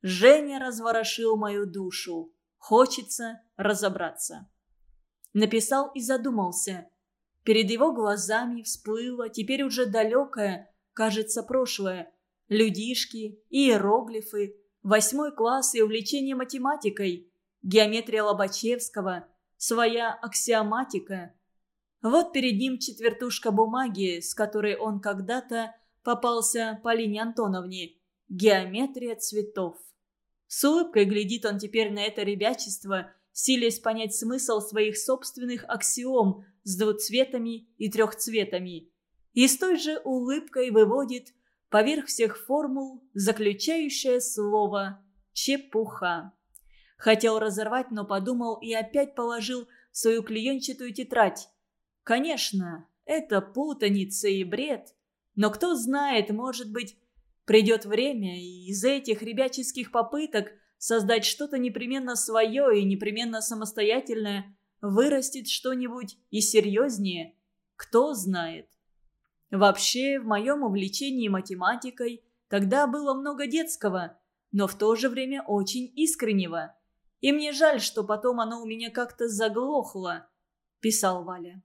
«Женя разворошил мою душу. Хочется разобраться». Написал и задумался. Перед его глазами всплыло теперь уже далекое, кажется, прошлое. Людишки, иероглифы, восьмой класс и увлечение математикой, геометрия Лобачевского, своя аксиоматика – вот перед ним четвертушка бумаги, с которой он когда-то попался Полине Антоновне. Геометрия цветов. С улыбкой глядит он теперь на это ребячество, силясь понять смысл своих собственных аксиом с двуцветами и трехцветами. И с той же улыбкой выводит поверх всех формул заключающее слово «чепуха». Хотел разорвать, но подумал и опять положил свою клеенчатую тетрадь. Конечно, это путаница и бред. Но кто знает, может быть, придет время, и из этих ребяческих попыток создать что-то непременно свое и непременно самостоятельное вырастет что-нибудь и серьезнее. Кто знает. Вообще, в моем увлечении математикой тогда было много детского, но в то же время очень искреннего. И мне жаль, что потом оно у меня как-то заглохло, писал Валя.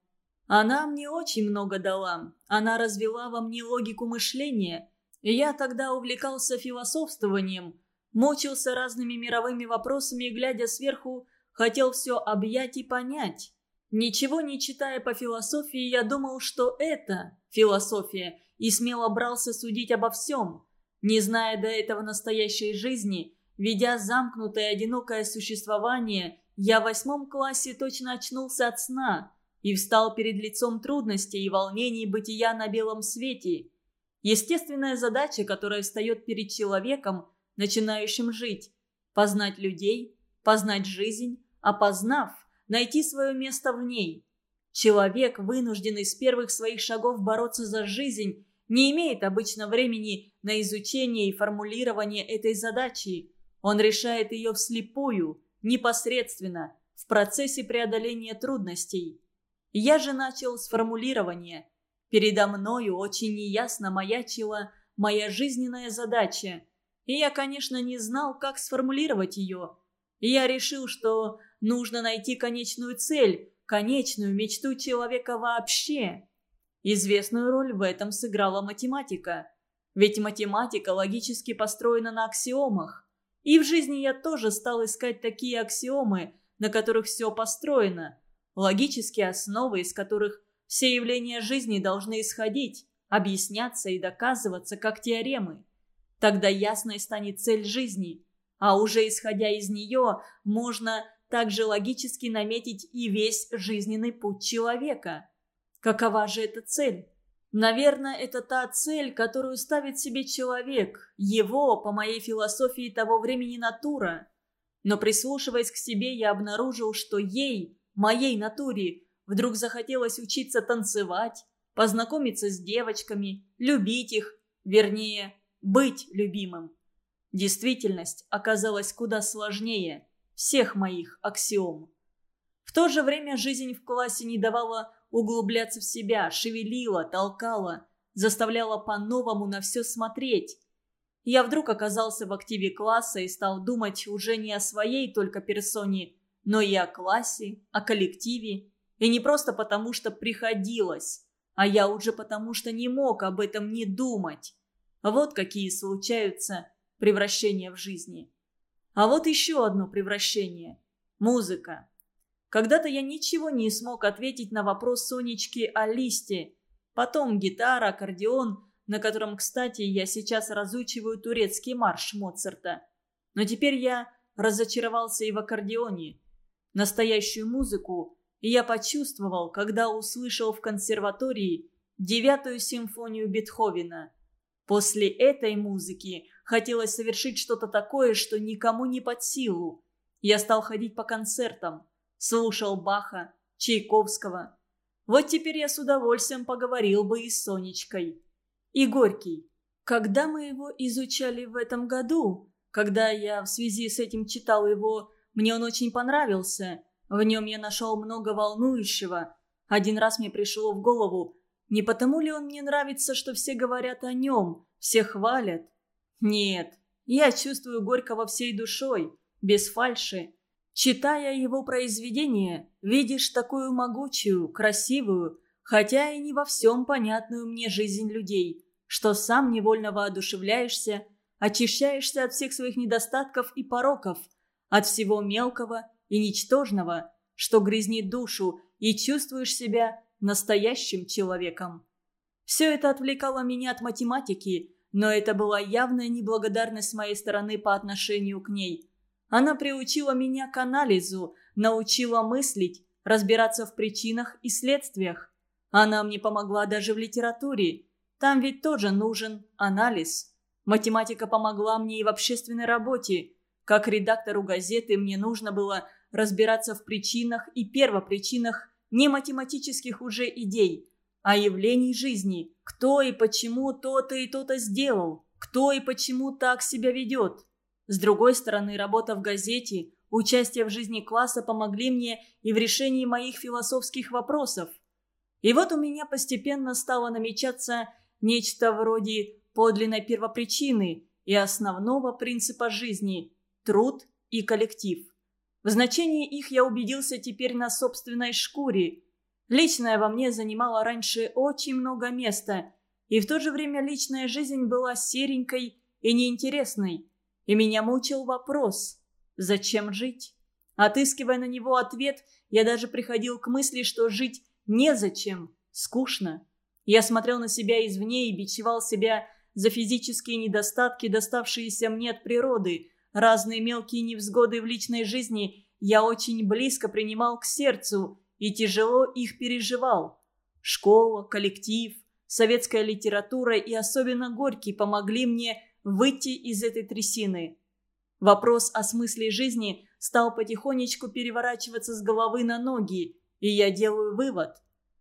Она мне очень много дала. Она развела во мне логику мышления. Я тогда увлекался философствованием, мучился разными мировыми вопросами и, глядя сверху, хотел все объять и понять. Ничего не читая по философии, я думал, что это философия, и смело брался судить обо всем. Не зная до этого настоящей жизни, ведя замкнутое одинокое существование, я в восьмом классе точно очнулся от сна – и встал перед лицом трудностей и волнений бытия на белом свете. Естественная задача, которая встает перед человеком, начинающим жить – познать людей, познать жизнь, а познав, найти свое место в ней. Человек, вынужденный с первых своих шагов бороться за жизнь, не имеет обычно времени на изучение и формулирование этой задачи. Он решает ее вслепую, непосредственно, в процессе преодоления трудностей. Я же начал с формулирования. Передо мною очень неясно маячила моя жизненная задача. И я, конечно, не знал, как сформулировать ее. Я решил, что нужно найти конечную цель, конечную мечту человека вообще. Известную роль в этом сыграла математика. Ведь математика логически построена на аксиомах. И в жизни я тоже стал искать такие аксиомы, на которых все построено. Логические основы, из которых все явления жизни должны исходить, объясняться и доказываться как теоремы. Тогда ясной станет цель жизни, а уже исходя из нее, можно также логически наметить и весь жизненный путь человека. Какова же эта цель? Наверное, это та цель, которую ставит себе человек, его, по моей философии того времени, натура. Но прислушиваясь к себе, я обнаружил, что ей, моей натуре, Вдруг захотелось учиться танцевать, познакомиться с девочками, любить их, вернее, быть любимым. Действительность оказалась куда сложнее всех моих аксиом. В то же время жизнь в классе не давала углубляться в себя, шевелила, толкала, заставляла по-новому на все смотреть. Я вдруг оказался в активе класса и стал думать уже не о своей только персоне, но и о классе, о коллективе и не просто потому, что приходилось, а я уже потому, что не мог об этом не думать. Вот какие случаются превращения в жизни. А вот еще одно превращение – музыка. Когда-то я ничего не смог ответить на вопрос Сонечки о листе. Потом гитара, аккордеон, на котором, кстати, я сейчас разучиваю турецкий марш Моцарта. Но теперь я разочаровался и в аккордеоне. Настоящую музыку я почувствовал, когда услышал в консерватории девятую симфонию Бетховена. После этой музыки хотелось совершить что-то такое, что никому не под силу. Я стал ходить по концертам, слушал Баха, Чайковского. Вот теперь я с удовольствием поговорил бы и с Сонечкой. И Горький. Когда мы его изучали в этом году, когда я в связи с этим читал его, мне он очень понравился – в нем я нашел много волнующего. Один раз мне пришло в голову, не потому ли он мне нравится, что все говорят о нем, все хвалят? Нет, я чувствую Горького всей душой, без фальши. Читая его произведение, видишь такую могучую, красивую, хотя и не во всем понятную мне жизнь людей, что сам невольно воодушевляешься, очищаешься от всех своих недостатков и пороков, от всего мелкого и ничтожного, что грязнит душу, и чувствуешь себя настоящим человеком. Все это отвлекало меня от математики, но это была явная неблагодарность с моей стороны по отношению к ней. Она приучила меня к анализу, научила мыслить, разбираться в причинах и следствиях. Она мне помогла даже в литературе. Там ведь тоже нужен анализ. Математика помогла мне и в общественной работе. Как редактору газеты мне нужно было разбираться в причинах и первопричинах не математических уже идей, а явлений жизни, кто и почему то-то и то-то сделал, кто и почему так себя ведет. С другой стороны, работа в газете, участие в жизни класса помогли мне и в решении моих философских вопросов. И вот у меня постепенно стало намечаться нечто вроде подлинной первопричины и основного принципа жизни – труд и коллектив. В значении их я убедился теперь на собственной шкуре. Личное во мне занимало раньше очень много места, и в то же время личная жизнь была серенькой и неинтересной. И меня мучил вопрос «Зачем жить?». Отыскивая на него ответ, я даже приходил к мысли, что жить незачем, скучно. Я смотрел на себя извне и бичевал себя за физические недостатки, доставшиеся мне от природы – Разные мелкие невзгоды в личной жизни я очень близко принимал к сердцу и тяжело их переживал. Школа, коллектив, советская литература и особенно Горький помогли мне выйти из этой трясины. Вопрос о смысле жизни стал потихонечку переворачиваться с головы на ноги, и я делаю вывод.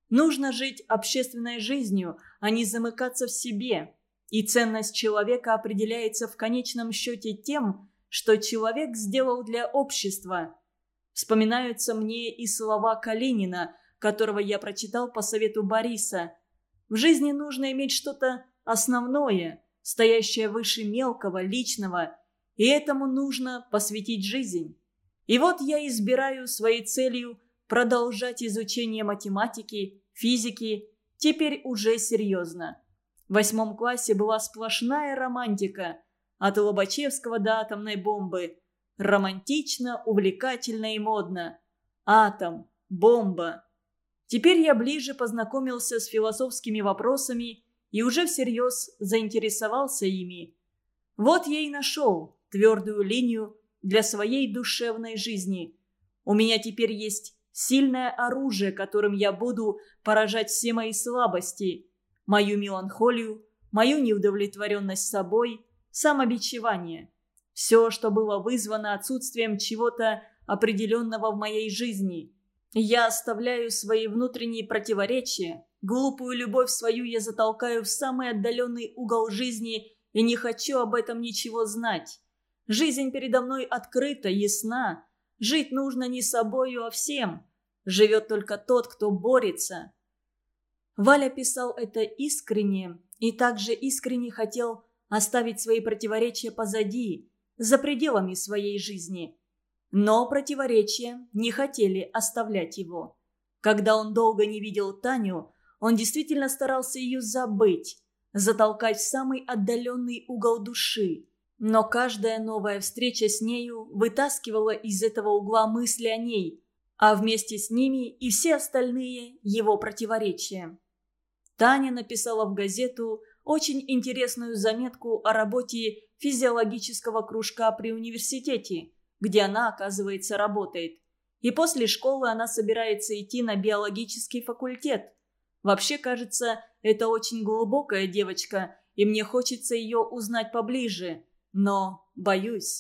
Нужно жить общественной жизнью, а не замыкаться в себе. И ценность человека определяется в конечном счете тем, что человек сделал для общества. Вспоминаются мне и слова Калинина, которого я прочитал по совету Бориса. В жизни нужно иметь что-то основное, стоящее выше мелкого, личного, и этому нужно посвятить жизнь. И вот я избираю своей целью продолжать изучение математики, физики, теперь уже серьезно. В восьмом классе была сплошная романтика, от Лобачевского до атомной бомбы. Романтично, увлекательно и модно. Атом, бомба. Теперь я ближе познакомился с философскими вопросами и уже всерьез заинтересовался ими. Вот я и нашел твердую линию для своей душевной жизни. У меня теперь есть сильное оружие, которым я буду поражать все мои слабости, мою меланхолию, мою неудовлетворенность собой, самобичевание. Все, что было вызвано отсутствием чего-то определенного в моей жизни. Я оставляю свои внутренние противоречия, глупую любовь свою я затолкаю в самый отдаленный угол жизни и не хочу об этом ничего знать. Жизнь передо мной открыта, ясна. Жить нужно не собою, а всем. Живет только тот, кто борется. Валя писал это искренне и также искренне хотел оставить свои противоречия позади, за пределами своей жизни. Но противоречия не хотели оставлять его. Когда он долго не видел Таню, он действительно старался ее забыть, затолкать в самый отдаленный угол души. Но каждая новая встреча с нею вытаскивала из этого угла мысли о ней, а вместе с ними и все остальные его противоречия. Таня написала в газету очень интересную заметку о работе физиологического кружка при университете, где она, оказывается, работает. И после школы она собирается идти на биологический факультет. Вообще, кажется, это очень глубокая девочка, и мне хочется ее узнать поближе. Но боюсь.